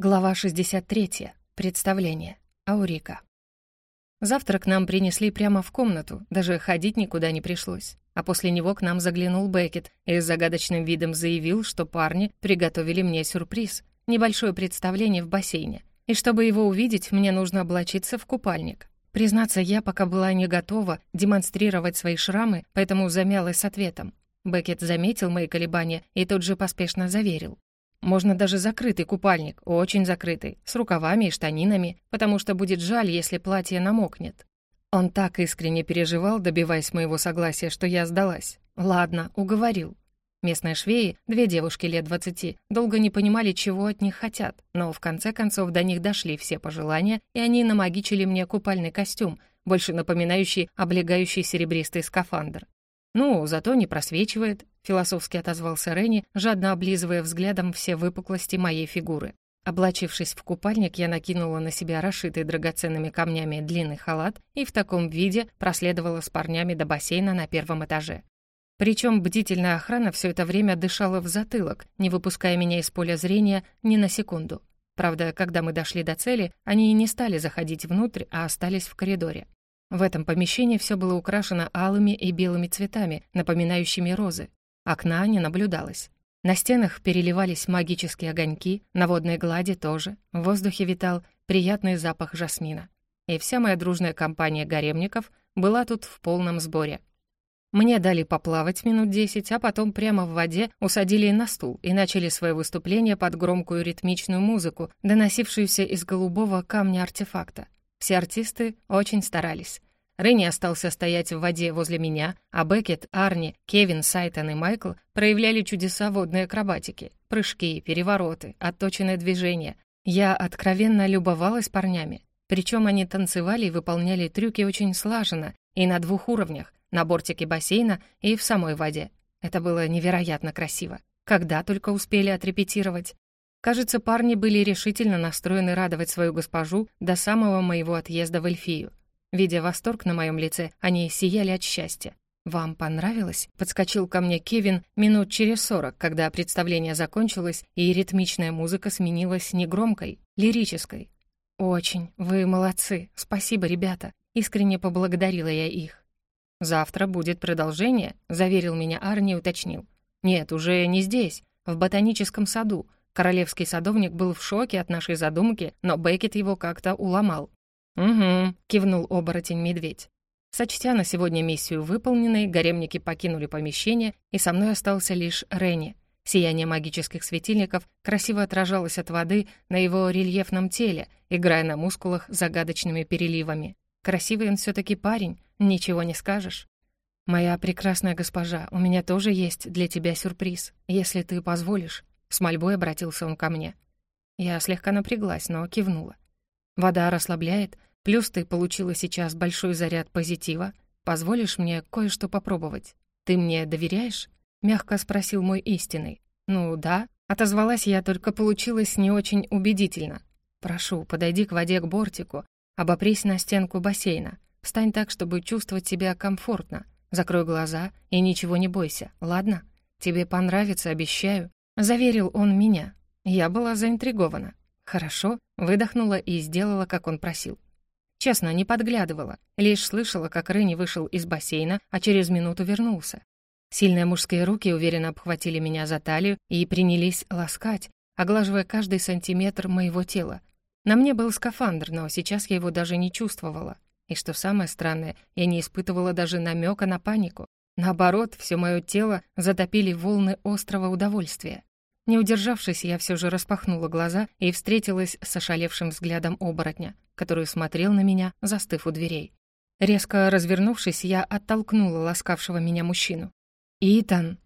Глава 63. Представление. Аурика. Завтрак нам принесли прямо в комнату, даже ходить никуда не пришлось. А после него к нам заглянул Беккет и с загадочным видом заявил, что парни приготовили мне сюрприз — небольшое представление в бассейне. И чтобы его увидеть, мне нужно облачиться в купальник. Признаться, я пока была не готова демонстрировать свои шрамы, поэтому замялась с ответом. Беккет заметил мои колебания и тут же поспешно заверил. Можно даже закрытый купальник, очень закрытый, с рукавами и штанинами, потому что будет жаль, если платье намокнет. Он так искренне переживал, добиваясь моего согласия, что я сдалась. Ладно, уговорил. Местные швеи, две девушки лет двадцати, долго не понимали, чего от них хотят, но в конце концов до них дошли все пожелания, и они намагичили мне купальный костюм, больше напоминающий облегающий серебристый скафандр. «Ну, зато не просвечивает», — философски отозвался Ренни, жадно облизывая взглядом все выпуклости моей фигуры. Облачившись в купальник, я накинула на себя расшитый драгоценными камнями длинный халат и в таком виде проследовала с парнями до бассейна на первом этаже. Причем бдительная охрана все это время дышала в затылок, не выпуская меня из поля зрения ни на секунду. Правда, когда мы дошли до цели, они и не стали заходить внутрь, а остались в коридоре. В этом помещении все было украшено алыми и белыми цветами, напоминающими розы. Окна не наблюдалось. На стенах переливались магические огоньки, на водной глади тоже. В воздухе витал приятный запах жасмина. И вся моя дружная компания гаремников была тут в полном сборе. Мне дали поплавать минут десять, а потом прямо в воде усадили на стул и начали свое выступление под громкую ритмичную музыку, доносившуюся из голубого камня артефакта. Все артисты очень старались. Ренни остался стоять в воде возле меня, а Беккет, Арни, Кевин, Сайтон и Майкл проявляли чудеса водной акробатики. Прыжки, перевороты, отточенное движение. Я откровенно любовалась парнями. Причем они танцевали и выполняли трюки очень слаженно и на двух уровнях, на бортике бассейна и в самой воде. Это было невероятно красиво. Когда только успели отрепетировать. Кажется, парни были решительно настроены радовать свою госпожу до самого моего отъезда в Эльфию. Видя восторг на моем лице, они сияли от счастья. «Вам понравилось?» — подскочил ко мне Кевин минут через сорок, когда представление закончилось, и ритмичная музыка сменилась негромкой, лирической. «Очень. Вы молодцы. Спасибо, ребята». Искренне поблагодарила я их. «Завтра будет продолжение», — заверил меня Арни и уточнил. «Нет, уже не здесь, в ботаническом саду. Королевский садовник был в шоке от нашей задумки, но Беккет его как-то уломал. «Угу», — кивнул оборотень-медведь. Сочтя на сегодня миссию выполненной, гаремники покинули помещение, и со мной остался лишь Ренни. Сияние магических светильников красиво отражалось от воды на его рельефном теле, играя на мускулах загадочными переливами. Красивый он все таки парень, ничего не скажешь. «Моя прекрасная госпожа, у меня тоже есть для тебя сюрприз, если ты позволишь», с мольбой обратился он ко мне. Я слегка напряглась, но кивнула. Вода расслабляет, плюс ты получила сейчас большой заряд позитива. Позволишь мне кое-что попробовать? Ты мне доверяешь? Мягко спросил мой истинный. Ну да, отозвалась я, только получилось не очень убедительно. Прошу, подойди к воде к бортику, обопрись на стенку бассейна. Встань так, чтобы чувствовать себя комфортно. Закрой глаза и ничего не бойся, ладно? Тебе понравится, обещаю. Заверил он меня. Я была заинтригована. Хорошо, выдохнула и сделала, как он просил. Честно, не подглядывала, лишь слышала, как Ренни вышел из бассейна, а через минуту вернулся. Сильные мужские руки уверенно обхватили меня за талию и принялись ласкать, оглаживая каждый сантиметр моего тела. На мне был скафандр, но сейчас я его даже не чувствовала. И что самое странное, я не испытывала даже намека на панику. Наоборот, все мое тело затопили волны острого удовольствия. Не удержавшись, я все же распахнула глаза и встретилась с ошалевшим взглядом оборотня, который смотрел на меня, застыв у дверей. Резко развернувшись, я оттолкнула ласкавшего меня мужчину. «Итан!»